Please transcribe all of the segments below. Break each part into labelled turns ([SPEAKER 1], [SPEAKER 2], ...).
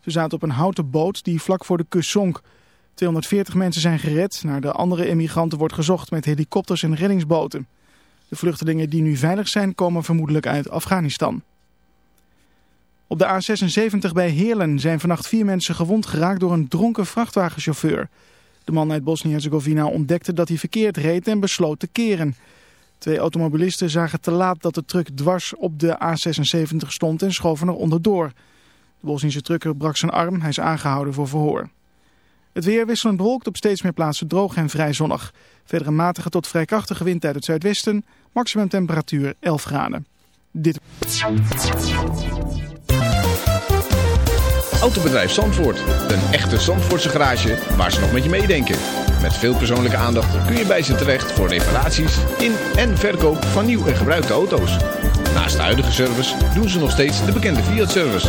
[SPEAKER 1] Ze zaten op een houten boot die vlak voor de kust zonk. 240 mensen zijn gered. Naar de andere immigranten wordt gezocht met helikopters en reddingsboten. De vluchtelingen die nu veilig zijn komen vermoedelijk uit Afghanistan. Op de A76 bij Heerlen zijn vannacht vier mensen gewond geraakt door een dronken vrachtwagenchauffeur. De man uit Bosnië-Herzegovina ontdekte dat hij verkeerd reed en besloot te keren. Twee automobilisten zagen te laat dat de truck dwars op de A76 stond en schoven er onderdoor. De Bosnische trucker brak zijn arm, hij is aangehouden voor verhoor. Het weer wisselend bewolkt op steeds meer plaatsen droog en vrij zonnig. Verder een matige tot vrij krachtige wind uit het zuidwesten, maximum temperatuur 11 graden. Dit...
[SPEAKER 2] Autobedrijf Zandvoort. Een echte Zandvoortse garage waar ze nog met je meedenken. Met veel persoonlijke aandacht kun je bij ze terecht voor reparaties in en verkoop van nieuw en gebruikte auto's. Naast de huidige service doen ze nog steeds de bekende Fiat-service.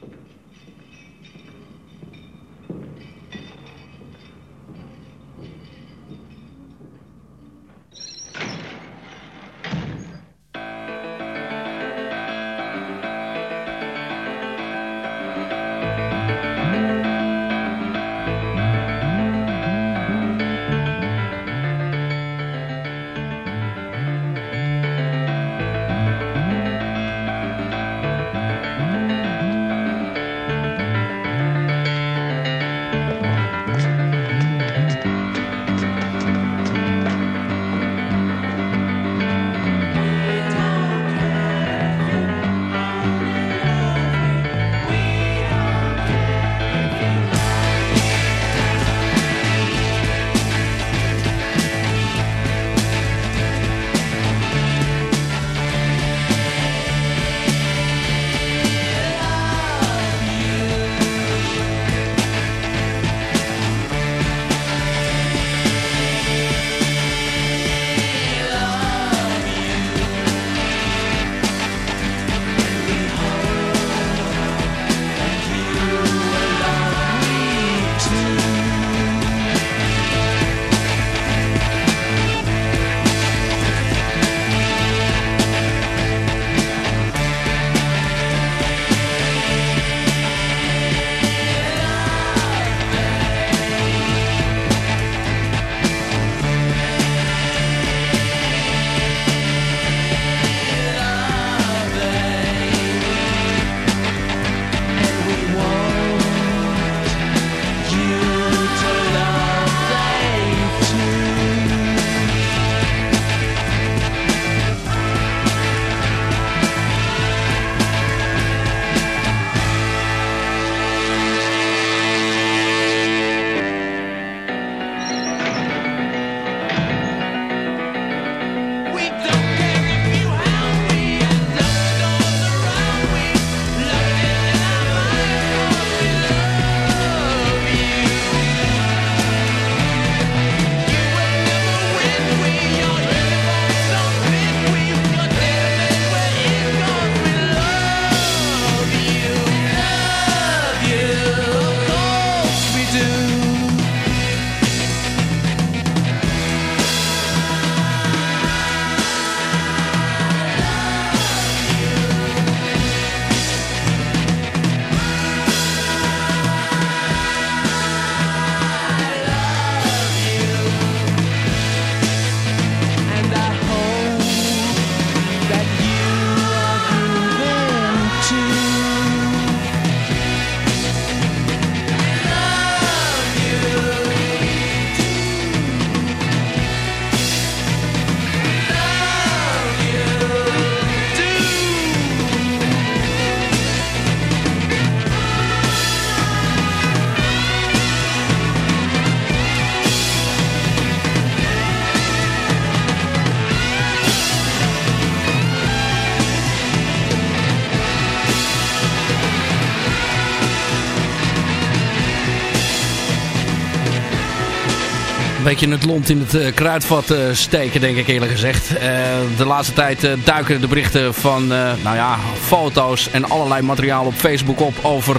[SPEAKER 3] beetje het lont in het eh, kruidvat eh, steken, denk ik eerlijk gezegd. Eh, de laatste tijd duiken de berichten van nou ja, foto's en allerlei materiaal op Facebook op over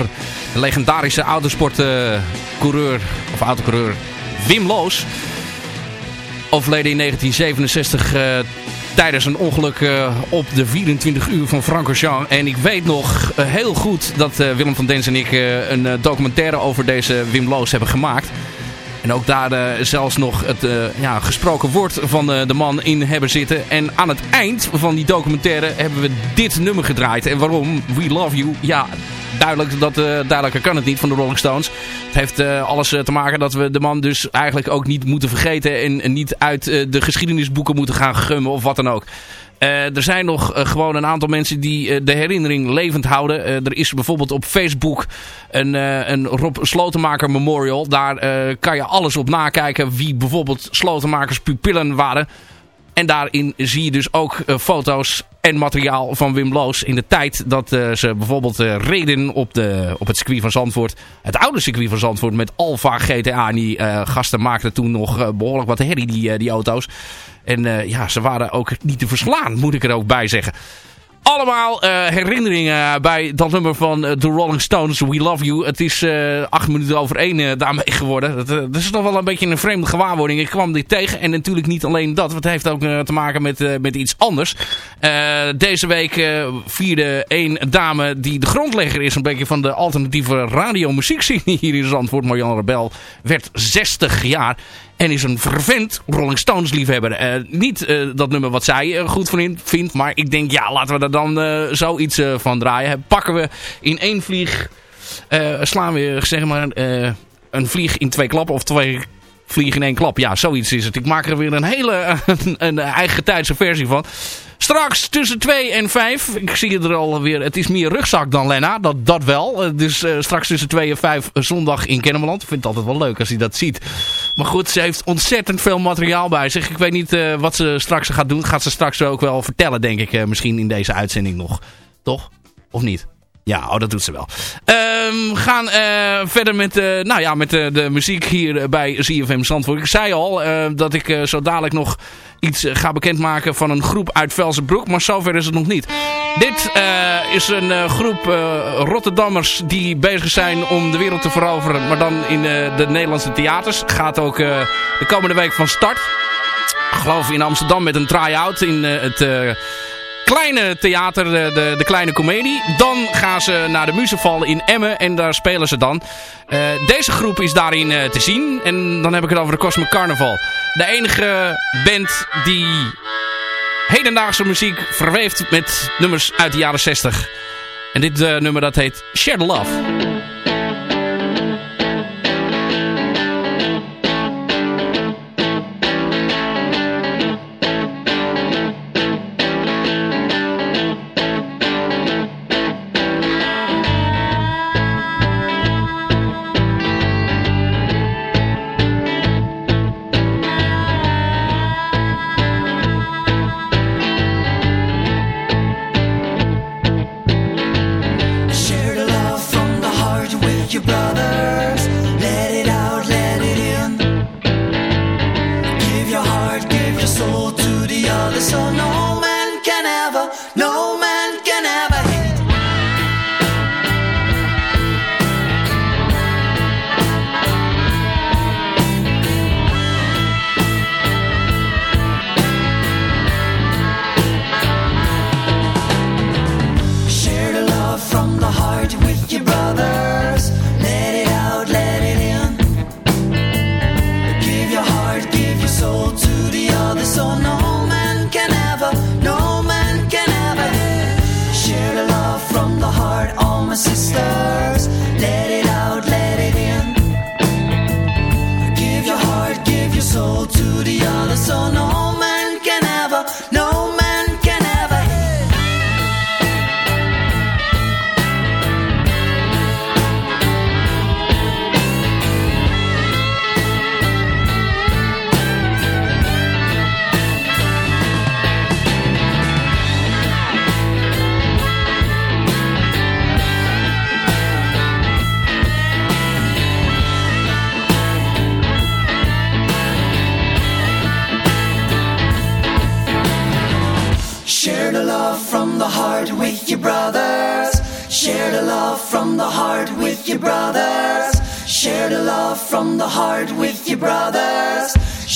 [SPEAKER 3] de legendarische autosportcoureur of autocoureur Wim Loos. Overleden in 1967 eh, tijdens een ongeluk op de 24 uur van Francorchamps. En ik weet nog heel goed dat Willem van Dens en ik een documentaire over deze Wim Loos hebben gemaakt. En ook daar eh, zelfs nog het eh, ja, gesproken woord van eh, de man in hebben zitten. En aan het eind van die documentaire hebben we dit nummer gedraaid. En waarom? We Love You. Ja, duidelijk, dat, duidelijker kan het niet van de Rolling Stones. Het heeft alles te maken dat we de man dus eigenlijk ook niet moeten vergeten. En, en niet uit de geschiedenisboeken moeten gaan gummen of wat dan ook. Eh, er zijn nog eh, gewoon een aantal mensen die eh, de herinnering levend houden. Er is bijvoorbeeld op Facebook een, een Rob Slotenmaker Memorial. Daar kan je alles op nakijken wie bijvoorbeeld Slotenmakers pupillen waren. En daarin zie je dus ook foto's en materiaal van Wim Loos in de tijd dat eh, ze bijvoorbeeld eh, reden op, de, op het circuit van Zandvoort. Het oude circuit van Zandvoort met Alfa GTA. En die eh, gasten maakten toen nog eh, behoorlijk wat herrie, die, die auto's. En ja, ze waren ook niet te verslaan, moet ik er ook bij zeggen. Allemaal eh, herinneringen bij dat nummer van eh, The Rolling Stones, We Love You. Het is eh, acht minuten over één daarmee geworden. Dat, is nog wel een beetje een vreemde gewaarwording. Ik kwam dit tegen en natuurlijk niet alleen dat. Want het heeft ook te maken met, met iets anders. Deze week vierde een dame die de grondlegger is een beetje van de alternatieve radiomuziekscene hier in Zandvoort. Marjan Rebel werd 60 jaar. En is een fervent Rolling Stones liefhebber. Eh, niet eh, dat nummer wat zij eh, goed van vindt. Maar ik denk, ja, laten we er dan zoiets van draaien. Pakken we in één vlieg... slaan we, zeg maar, een vlieg in twee klappen. Of twee vliegen in één klap. Ja, zoiets is het. Ik maak er weer een hele een eigen tijdse versie van. Straks tussen 2 en 5. Ik zie het er alweer. Het is meer rugzak dan Lena. Dat, dat wel. Eh, Dus eh, straks tussen 2 en 5 zondag in Kennemerland. Ik vind het altijd wel leuk als hij dat ziet. Maar goed, ze heeft ontzettend veel materiaal bij zich. Ik weet niet eh, wat ze straks gaat doen. Gaat ze straks ook wel vertellen, denk ik. eh, misschien in deze uitzending nog. Toch? Of niet? Ja, oh, dat doet ze wel. Ehm, we gaan eh, verder met, eh, nou ja, met eh, de muziek hier eh, bij ZFM Zandvoort. Ik zei al eh, dat ik eh, zo dadelijk nog iets eh, ga bekendmaken van een groep uit Velsenbroek. Maar zover is het nog niet. Dit eh, is een eh, groep eh, Rotterdammers die bezig zijn om de wereld te veroveren. Maar dan in de Nederlandse theaters. Gaat ook de komende week van start. Ik geloof in Amsterdam met een try-out in het... kleine theater, de, de, de kleine komedie. Dan gaan ze naar de Muzeval in Emmen en daar spelen ze dan. Eh, deze groep is daarin eh, te zien. En dan heb ik het over de Cosmic Carnival. De enige band die hedendaagse muziek verweeft met nummers uit de jaren 60. En dit eh, nummer dat heet Share the Love.
[SPEAKER 4] Share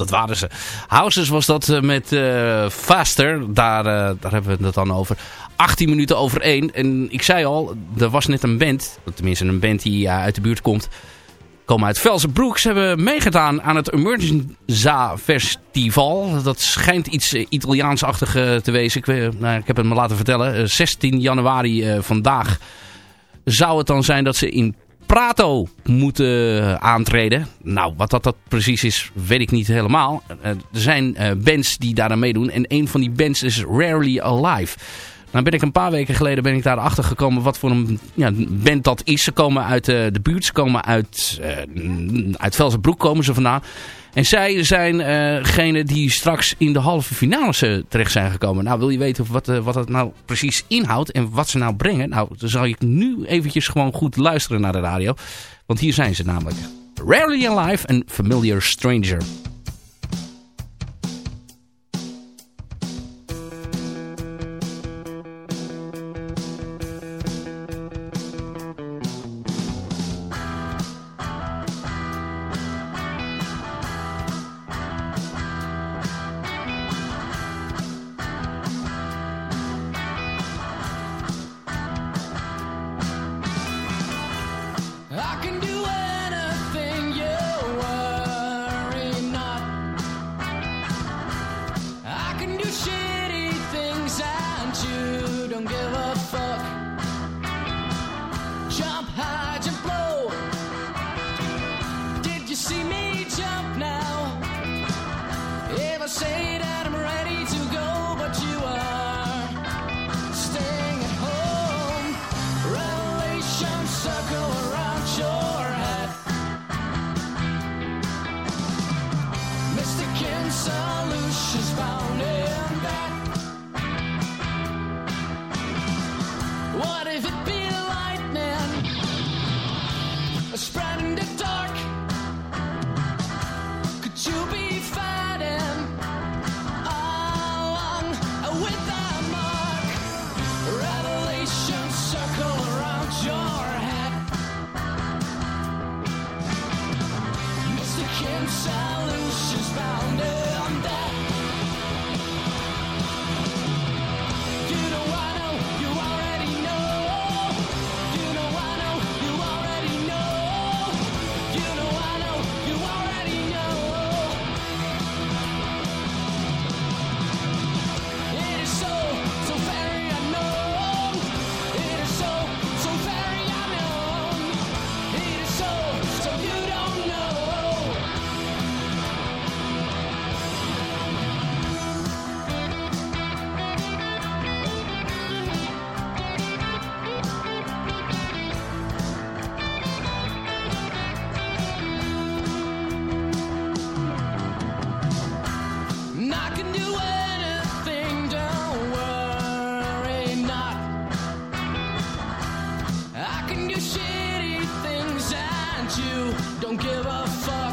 [SPEAKER 3] Dat waren ze. Houses was dat eh, met eh, Faster. Daar, eh, daar hebben we het dan over. 18 minuten over 1. En ik zei al, er was net een band. Tenminste een band die uit de buurt komt. Komen uit Velsenbroek. Ze hebben meegedaan aan het Emergenza Festival. Dat schijnt iets Italiaansachtig te wezen. Nou, ik heb het me laten vertellen. Eh, 16 januari vandaag zou het dan zijn dat ze in Prato moeten aantreden. Nou, wat dat, dat precies is, weet ik niet helemaal. Eh, er zijn eh, bands die daar aan meedoen. En een van die bands is Rarely Alive. Nou ben ik een paar weken geleden ben ik daar achter gekomen wat voor een ja, band dat is. Ze komen uit eh, de buurt, ze komen uit, eh uit Velsenbroek komen ze vandaan. En zij zijn degene die straks in de halve finales eh, terecht zijn gekomen. Nou, wil je weten wat, eh, wat het nou precies inhoudt en wat ze nou brengen? Nou, dan zal ik nu eventjes gewoon goed luisteren naar de radio. Want hier zijn ze namelijk. Rarely Alive en Familiar Stranger.
[SPEAKER 5] You don't give a fuck.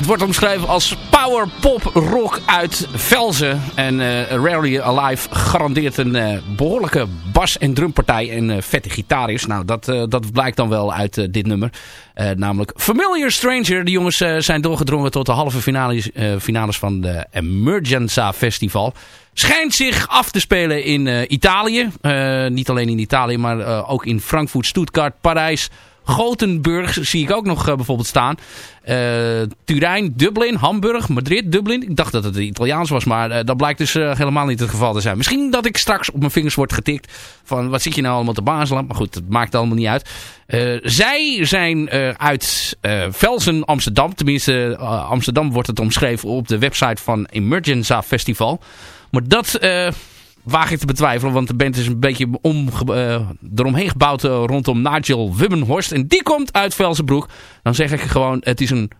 [SPEAKER 6] Het wordt omschreven als power pop rock uit Velzen. En eh Rarely Alive garandeert een eh, behoorlijke bas- en drumpartij en eh, vette gitaar is. Nou, dat, dat blijkt dan wel uit dit nummer. Namelijk Familiar Stranger. De jongens zijn doorgedrongen tot de halve finales, finales van de Emergenza Festival. Schijnt zich af te spelen in Italië. Niet alleen in Italië, maar ook in Frankfurt, Stuttgart, Parijs... Gothenburg zie ik ook nog eh, bijvoorbeeld staan. Eh, Turijn, Dublin, Hamburg, Madrid, Dublin. Ik dacht dat het Italiaans was, maar eh, dat blijkt dus helemaal niet het geval te zijn. Misschien dat ik straks op mijn vingers word getikt van wat zit je nou allemaal te bazelen. Maar goed, dat maakt allemaal niet uit. Zij zijn uit Velsen, Amsterdam. Tenminste, Amsterdam wordt het omschreven op de website van Emergenza Festival. Maar dat... waag ik te betwijfelen. Want de band is een beetje omge- eh, eromheen gebouwd eh, rondom Nigel Wibbenhorst. En die komt uit Velsenbroek. Dan zeg ik gewoon, het is een,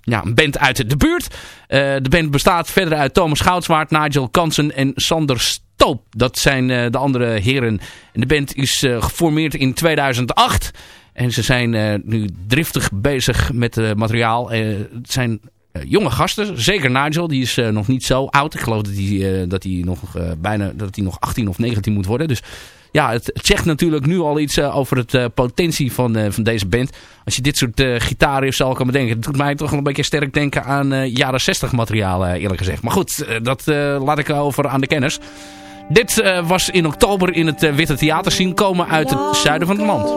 [SPEAKER 6] ja, een band uit de buurt. Eh, de band bestaat verder uit Thomas Goudswaard, Nigel Kansen en Sander Stoop. Dat zijn de andere heren. En de band is geformeerd in 2008. En ze zijn nu driftig bezig met materiaal. Het zijn jonge gasten. Zeker Nigel, die is eh, nog niet zo oud. Ik geloof dat hij, eh, dat hij nog eh, bijna dat hij nog 18 of 19 moet worden. Dus ja, het, het zegt natuurlijk nu al iets eh, over het eh, potentie van, eh, van deze band. Als je dit soort uh, gitaarriffs al kan bedenken. Het doet mij toch wel een beetje sterk denken aan eh, jaren 60 materiaal eh, eerlijk gezegd. Maar goed, eh, dat eh, laat ik over aan de kenners. Dit eh, was in oktober in het eh, Witte Theater zien komen uit het zuiden van het land.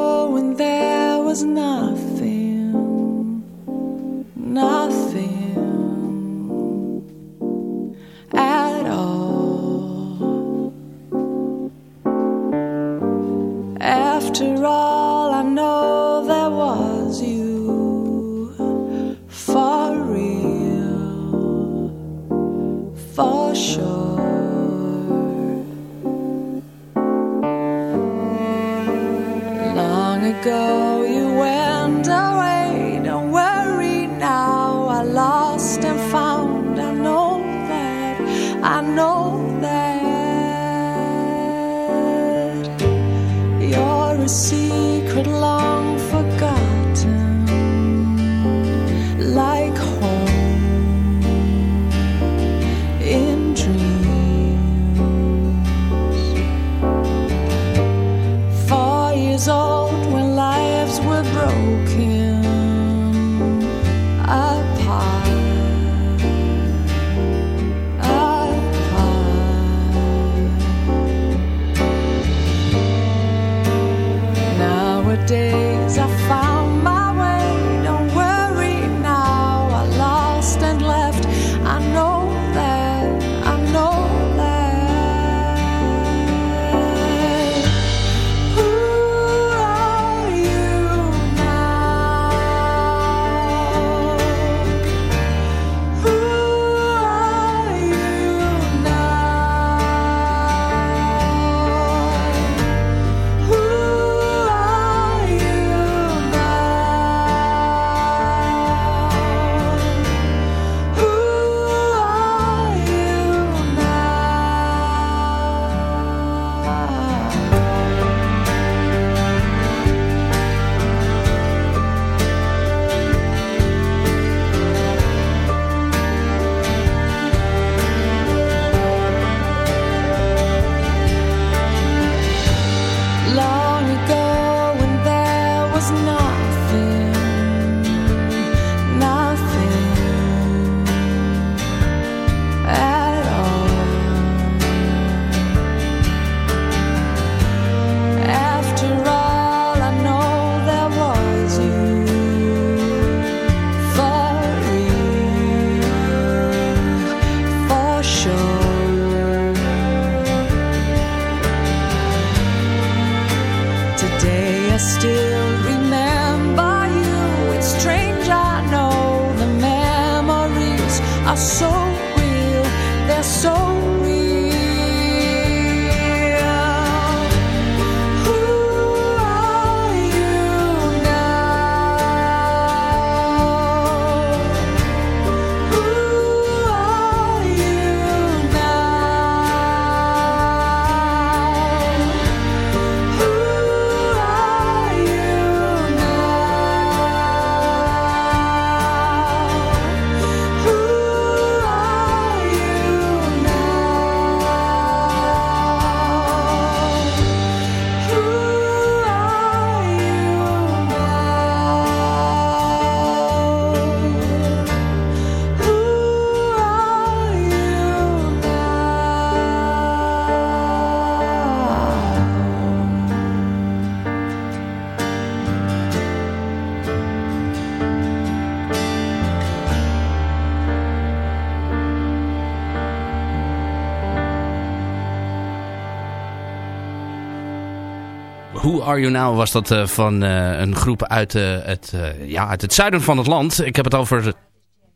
[SPEAKER 7] Who Are You Now was
[SPEAKER 3] dat eh, van eh, een groep uit, eh, het, ja, uit het zuiden van het land. Ik heb het over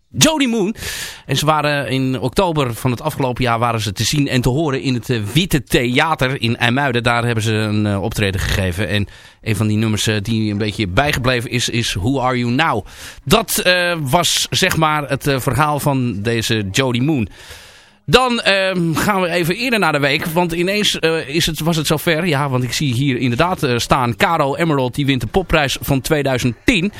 [SPEAKER 3] Jody Moon. En ze waren in oktober van het afgelopen jaar waren ze te zien en te horen in het Witte Theater in IJmuiden. Daar hebben ze een optreden gegeven. En een van die nummers die een beetje bijgebleven is, is Who Are You Now? Dat was zeg maar het verhaal van deze Jody Moon. Dan ehm, gaan we even eerder naar de week. Want ineens eh, is het, was het zover. Ja, want ik zie hier inderdaad eh, staan. Caro Emerald die wint de popprijs van 2010.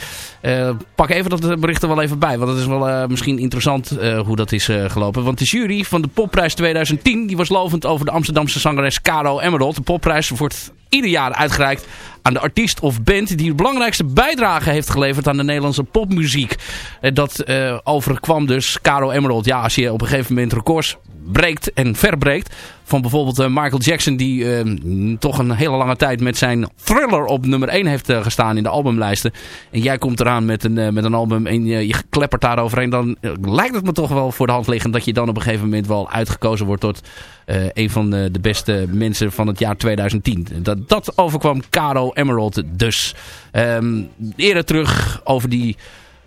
[SPEAKER 3] Eh, pak even dat bericht er wel even bij. Want het is wel misschien interessant hoe dat is gelopen. Want de jury van de popprijs 2010 die was lovend over de Amsterdamse zangeres Caro Emerald. De popprijs wordt ieder jaar uitgereikt aan de artiest of band die de belangrijkste bijdrage heeft geleverd aan de Nederlandse popmuziek. Eh, Dat eh, overkwam dus Caro Emerald. Ja, als je op een gegeven moment records breekt en verbreekt. Van bijvoorbeeld eh, Michael Jackson die toch een hele lange tijd met zijn thriller op nummer 1 heeft gestaan in de albumlijsten. En jij komt eraan met een, met een album en je, je kleppert daar overheen. Dan lijkt het me toch wel voor de hand liggend dat je dan op een gegeven moment wel uitgekozen wordt tot een van de, de beste mensen van het jaar 2010. Dat, dat overkwam Caro Emerald dus. Ehm, eerder terug over die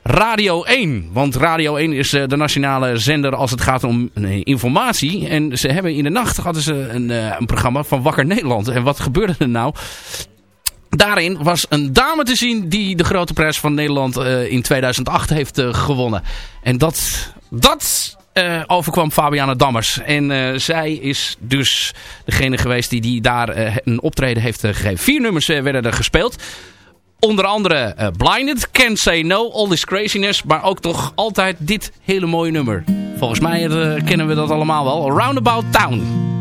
[SPEAKER 3] Radio 1. Want Radio 1 is eh, de nationale zender als het gaat om informatie. En ze hebben in de nacht hadden ze een, eh, een programma van Wakker Nederland. En wat gebeurde er nou? Daarin was een dame te zien die de grote prijs van Nederland eh, in 2008 heeft gewonnen. En dat, dat eh, overkwam Fabiana Dammers. En eh, zij is dus degene geweest die, die daar eh, een optreden heeft gegeven. Vier nummers werden er gespeeld. Onder andere Blinded, Can't Say No, All This Craziness. Maar ook toch altijd dit hele mooie nummer. Volgens mij kennen we dat allemaal wel. Roundabout Town.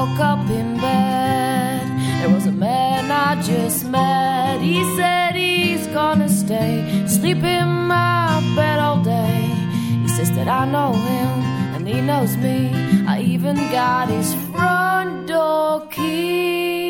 [SPEAKER 8] Woke up in bed. There was a man I just met. He said he's gonna stay, sleep in my bed all day. He says that I know him and he knows me. I even got his front door key.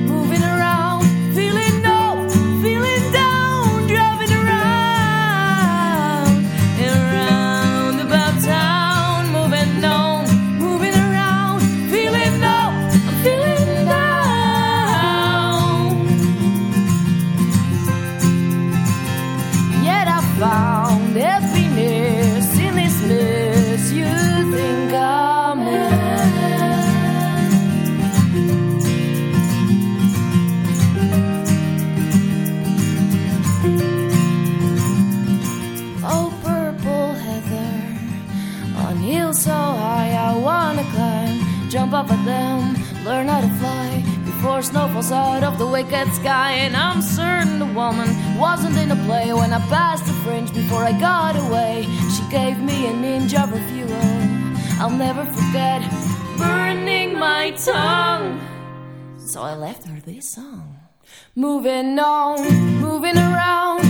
[SPEAKER 8] up at them, learn how to fly before snow falls out of the wicked sky. And I'm certain the woman wasn't in the play when I passed the fringe before I got away. She gave me an inch of her fuel. I'll never forget burning my tongue. So I left her this song. Moving on, moving around,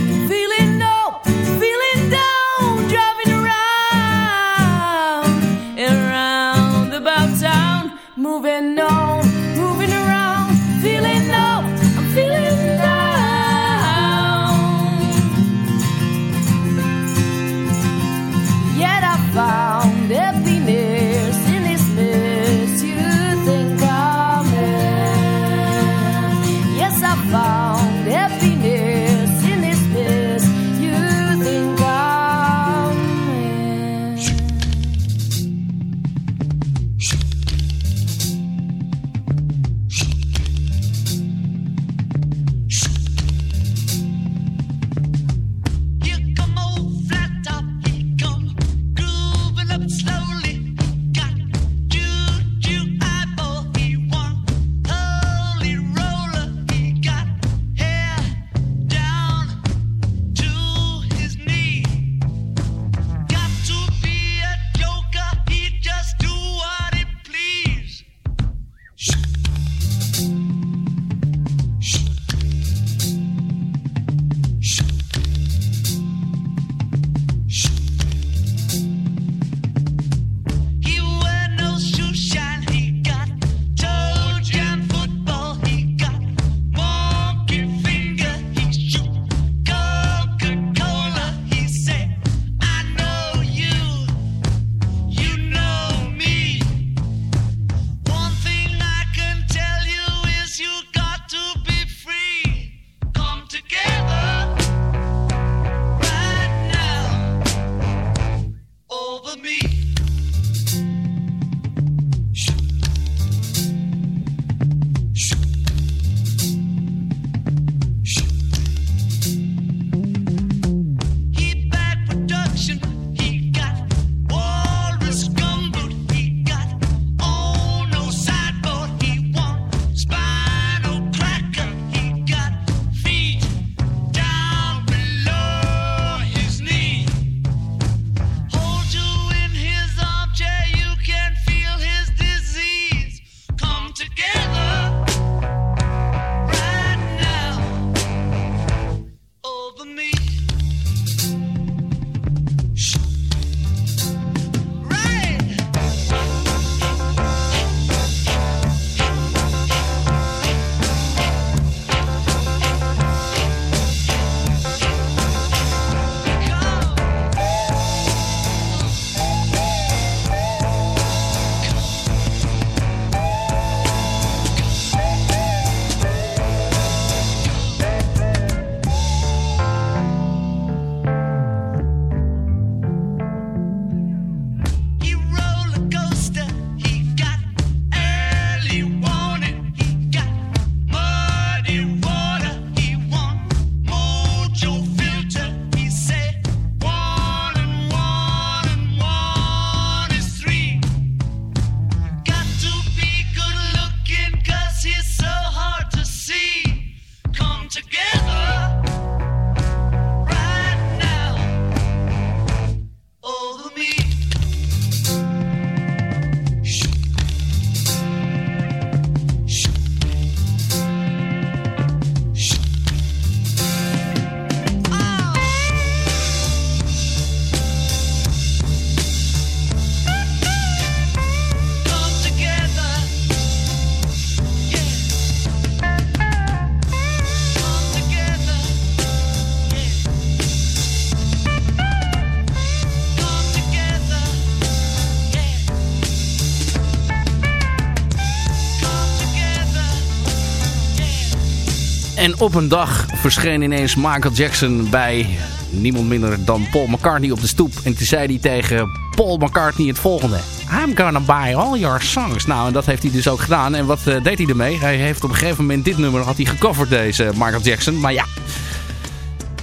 [SPEAKER 3] En op een dag verscheen ineens Michael Jackson bij niemand minder dan Paul McCartney op de stoep. En toen zei hij tegen Paul McCartney het volgende. I'm gonna buy all your songs. Nou, en dat heeft hij dus ook gedaan. En wat eh, deed hij ermee? Hij heeft op een gegeven moment dit nummer had hij gecoverd, deze Michael Jackson. Maar ja,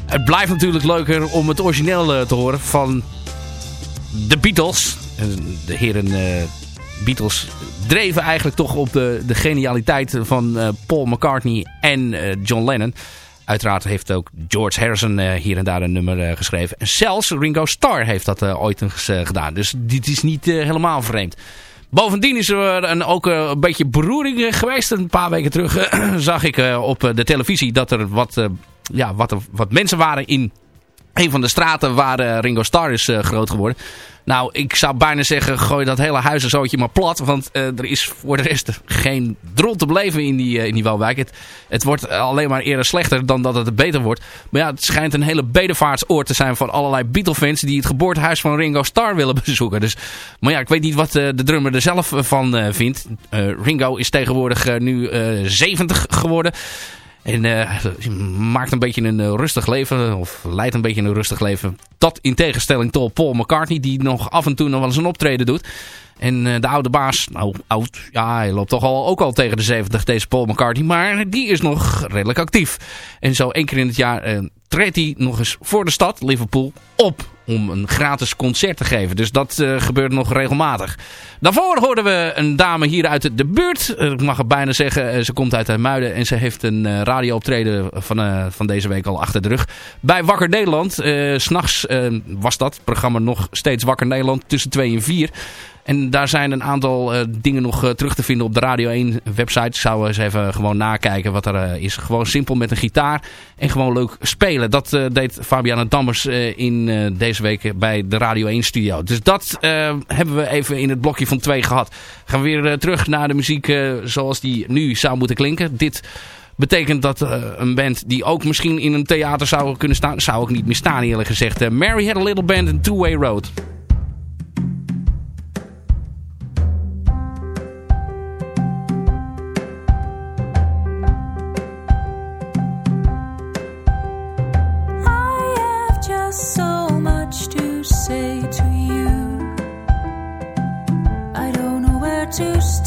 [SPEAKER 3] het blijft natuurlijk leuker om het origineel eh, te horen van de Beatles. Eh, De heren eh, Beatles dreven eigenlijk toch op de, de genialiteit van eh, Paul McCartney en eh, John Lennon. Uiteraard heeft ook George Harrison eh, hier en daar een nummer geschreven. En zelfs Ringo Starr heeft dat ooit eens gedaan. Dus dit is niet helemaal vreemd. Bovendien is er een, ook een beetje beroering geweest. Een paar weken terug zag ik op de televisie dat er wat, ja, wat, wat mensen waren in een van de straten waar eh, Ringo Starr is eh, groot geworden. Nou, ik zou bijna zeggen, gooi dat hele huizenzootje maar plat. Want eh, er is voor de rest geen drol te beleven in die, in die. Het, het wordt alleen maar eerder slechter dan dat het beter wordt. Maar ja, het schijnt een hele bedevaartsoord te zijn van allerlei Beatle-fans... die het geboortehuis van Ringo Starr willen bezoeken. Dus, maar ja, ik weet niet wat de drummer er zelf van vindt. Ringo is tegenwoordig nu eh, 70 geworden... En eh, maakt een beetje een eh, rustig leven. Of leidt een beetje een rustig leven. Dat in tegenstelling tot Paul McCartney. Die nog af en toe nog wel eens een optreden doet. En eh, de oude baas, nou oud, ja hij loopt toch al, ook al tegen de 70 deze Paul McCartney. Maar die is nog redelijk actief. En zo één keer in het jaar eh, treedt hij nog eens voor de stad, Liverpool, op. Om een gratis concert te geven. Dus dat eh, gebeurt nog regelmatig. Daarvoor hoorden we een dame hier uit de buurt. Eh, ik mag het bijna zeggen, eh, ze komt uit Muiden. En ze heeft een radiooptreden van, van deze week al achter de rug. Bij Wakker Nederland. S'nachts was dat. Programma nog steeds Wakker Nederland tussen 2 en 4. En daar zijn een aantal dingen nog terug te vinden op de Radio 1 website. Zou eens even gewoon nakijken wat er is. Gewoon simpel met een gitaar en gewoon leuk spelen. Dat deed Fabiana Dammers in eh, week bij de Radio 1 studio. Dus dat eh, hebben we even in het blokje van 2 gehad. Gaan we weer eh, terug naar de muziek eh, zoals die nu zou moeten klinken. Dit betekent dat een band die ook misschien in een theater zou kunnen staan... zou ook niet meer staan eerlijk gezegd. Mary Had a Little Band in Two Way Road.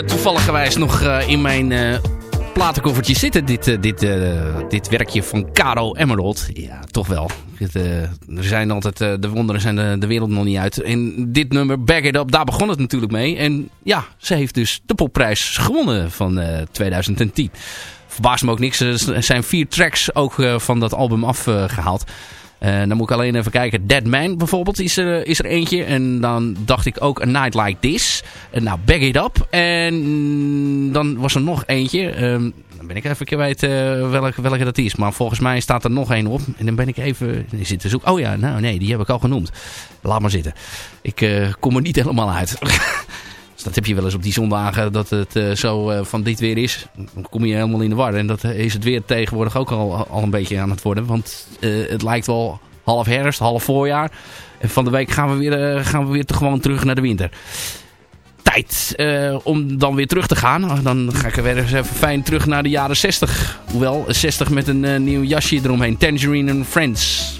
[SPEAKER 3] toevallig gewijs nog uh, in mijn uh, platenkoffertje zitten. Dit, dit, dit werkje van Caro Emerald. Ja, toch wel. Er zijn altijd, de wonderen zijn de, wereld nog niet uit. En dit nummer, Back It Up, daar begon het natuurlijk mee. En ja, ze heeft dus de popprijs gewonnen van 2010. Verbaast me ook niks. Er zijn vier tracks ook van dat album afgehaald. Uh, dan moet ik alleen even kijken. Dead Man bijvoorbeeld is er, is er eentje. En dan dacht ik ook A Night Like This. En nou, Bag It Up. En dan was er nog eentje. Um, dan ben ik even kwijt uh, welke, welke dat is. Maar volgens mij staat er nog één op. En dan ben ik even zitten te zoeken. Oh ja, nou nee, die heb ik al genoemd. Laat maar zitten. Ik kom er niet helemaal uit. Dus dat heb je wel eens op die zondagen dat het uh, zo uh, van dit weer is. Dan kom je helemaal in de war. En dat is het weer tegenwoordig ook al, al een beetje aan het worden. Want het lijkt wel half herfst, half voorjaar. En van de week gaan we weer, gaan we weer gewoon terug naar de winter. Tijd om dan weer terug te gaan. Dan ga ik er weer eens even fijn terug naar de jaren 60. Hoewel, 60 met een nieuw jasje eromheen. Tangerine and Friends.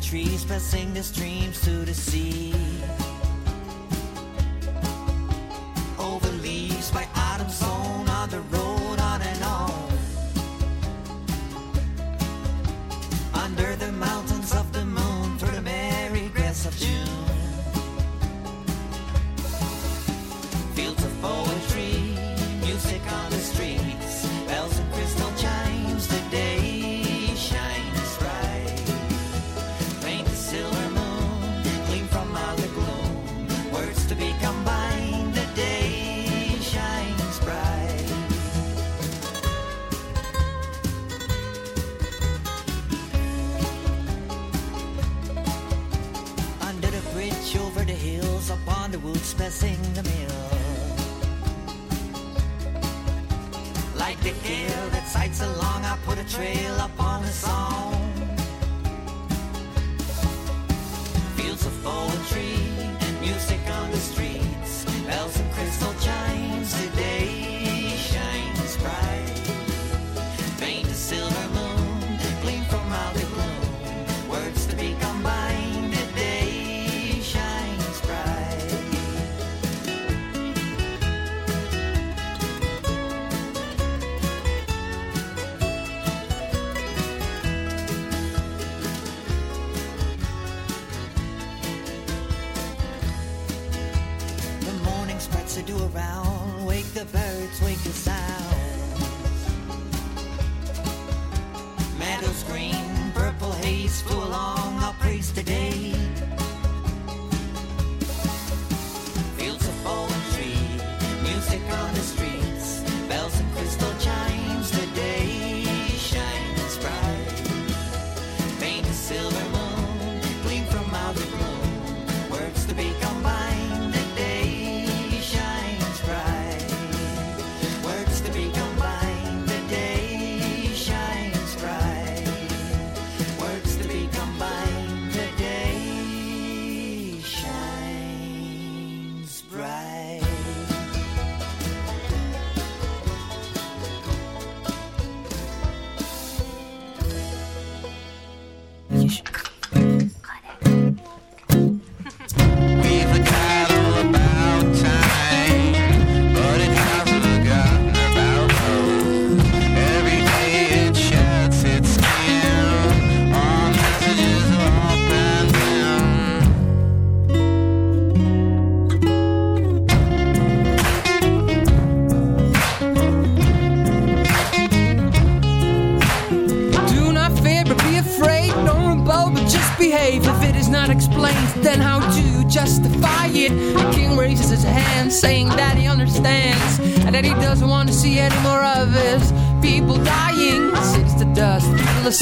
[SPEAKER 9] Trees passing the streams to the sea. Over leaves by autumn sown on the road on and on. Under the mountains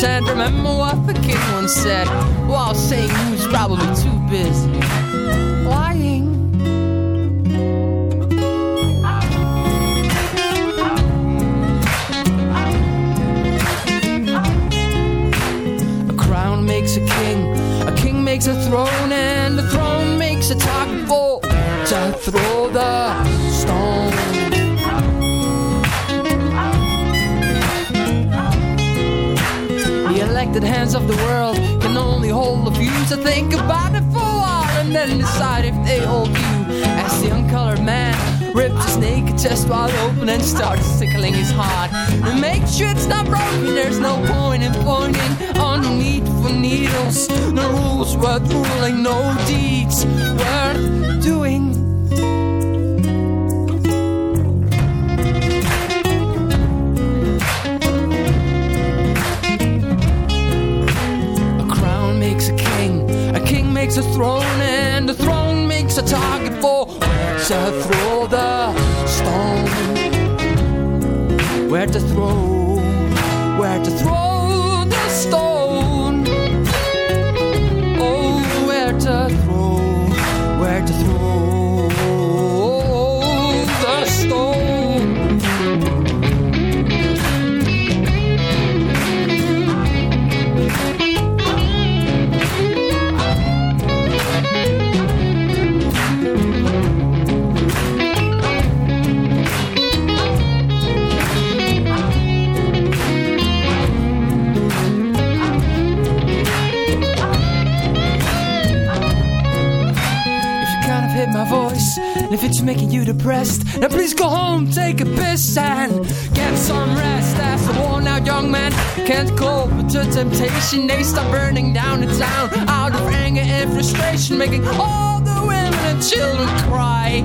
[SPEAKER 6] sand. Remember what the king once said while saying he was probably too busy chest wide open and started tickling his heart. And make sure it's not broken, there's no point in pointing on the need for needles. No rules worth ruling, no deeds worth doing. A crown makes a king, a king makes a throne, and a throne makes a target for to throw the to throw, where to throw the stone. If it's making you depressed, then please go home, take a piss, and get some rest. As a worn out young man can't cope with the temptation, they start burning down the town out of anger and frustration, making all the women and children cry.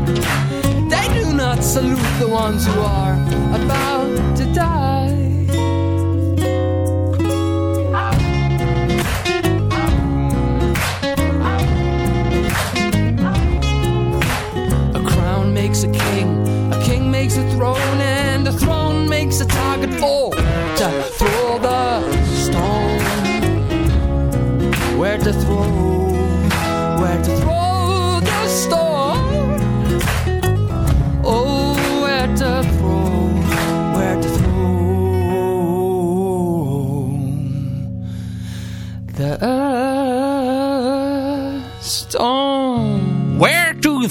[SPEAKER 6] They do not salute the ones who are about to die. Throne, and a throne makes a target for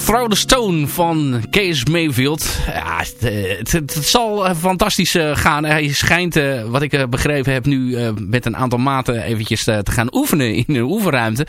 [SPEAKER 6] Throw the Stone
[SPEAKER 3] van Kees Mayfield. Ja, het, eh, het, zal eh, fantastisch eh, gaan. Hij schijnt, wat ik begrepen heb, nu met een aantal maten eventjes te gaan oefenen in een oefenruimte.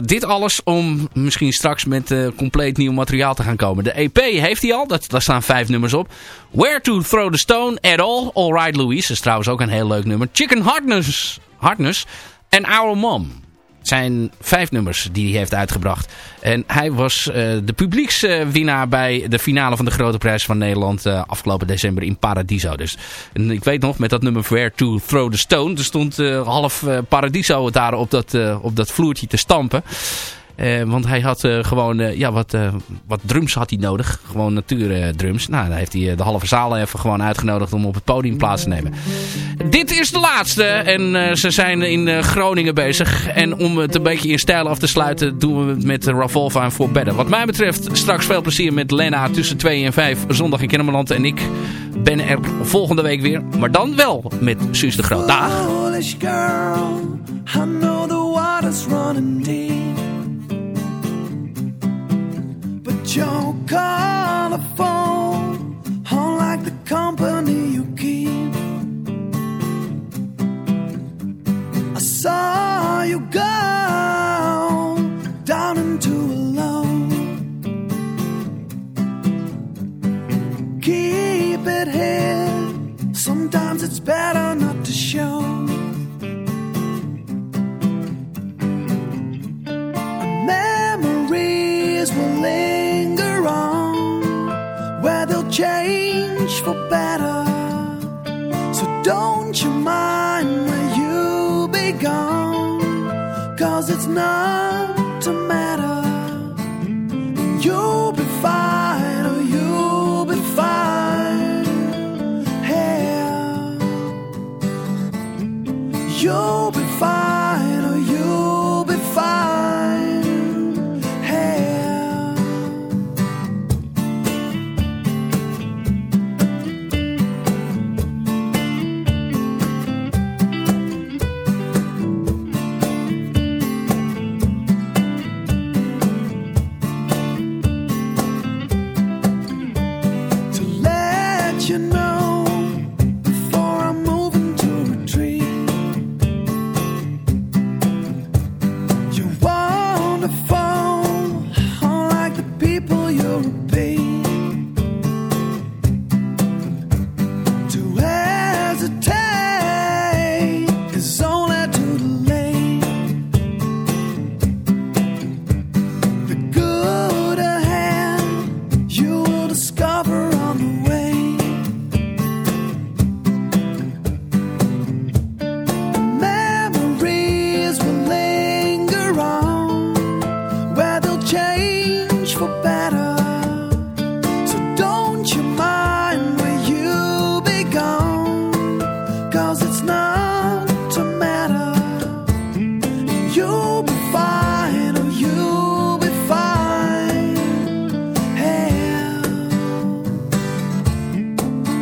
[SPEAKER 3] Dit alles om misschien straks met compleet nieuw materiaal te gaan komen. De EP heeft hij al, daar staan vijf nummers op. Where to Throw the Stone at All. All Right Louise, is trouwens ook een heel leuk nummer. Chicken Hardness, Hardness en Our Mom. Het zijn vijf nummers die hij heeft uitgebracht. En hij was eh, de publiekswinnaar bij de finale van de Grote Prijs van Nederland eh, afgelopen december in Paradiso. Dus ik weet nog, met dat nummer Where to Throw the Stone, er stond eh, half Paradiso daar op dat, op dat vloertje te stampen. Eh, want hij had eh, gewoon eh, ja, wat, wat drums had hij nodig. Gewoon natuurdrums. nou, dan heeft hij de halve zaal even gewoon uitgenodigd om op het podium plaats te nemen. Dit is de laatste. En ze zijn in Groningen bezig. En om het een beetje in stijl af te sluiten doen we het met Ravolva en For Better. Wat mij betreft straks veel plezier met Lena tussen 2 en 5 zondag in Kennemerland. En ik ben er volgende week weer. Maar dan wel met Suus de Groot. Dag.
[SPEAKER 10] I know the phone, colorful, unlike the company you keep. I saw you go down into alone. Keep it here. Sometimes it's better not to show. Change for better. So don't you mind where you'll be gone? Cause it's not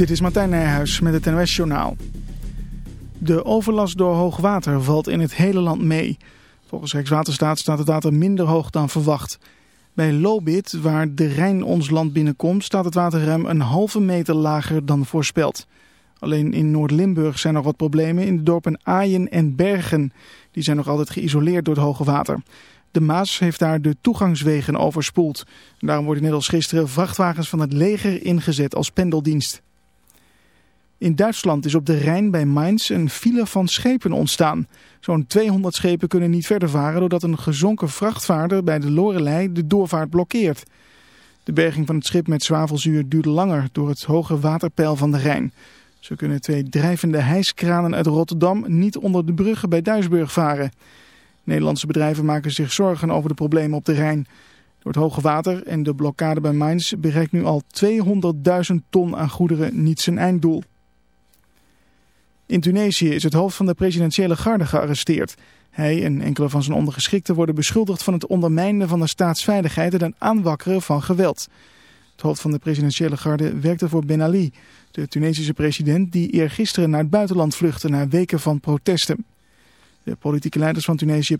[SPEAKER 1] Dit is Martijn Nijhuis met het NOS Journaal. De overlast door hoogwater valt in het hele land mee. Volgens Rijkswaterstaat staat het water minder hoog dan verwacht. Bij Lobit, waar de Rijn ons land binnenkomt, staat het water ruim een halve meter lager dan voorspeld. Alleen in Noord-Limburg zijn er wat problemen in de dorpen Aaien en Bergen. Die zijn nog altijd geïsoleerd door het hoge water. De Maas heeft daar de toegangswegen overspoeld. Daarom worden net als gisteren vrachtwagens van het leger ingezet als pendeldienst. In Duitsland is op de Rijn bij Mainz een file van schepen ontstaan. Zo'n 200 schepen kunnen niet verder varen doordat een gezonken vrachtvaarder bij de Lorelei de doorvaart blokkeert. De berging van het schip met zwavelzuur duurde langer door het hoge waterpeil van de Rijn. Zo kunnen twee drijvende hijskranen uit Rotterdam niet onder de bruggen bij Duisburg varen. Nederlandse bedrijven maken zich zorgen over de problemen op de Rijn. Door het hoge water en de blokkade bij Mainz bereikt nu al 200.000 ton aan goederen niet zijn einddoel. In Tunesië is het hoofd van de presidentiële garde gearresteerd. Hij en enkele van zijn ondergeschikten worden beschuldigd van het ondermijnen van de staatsveiligheid en het aanwakkeren van geweld. Het hoofd van de presidentiële garde werkte voor Ben Ali, de Tunesische president die eergisteren naar het buitenland vluchtte na weken van protesten. De politieke leiders van Tunesië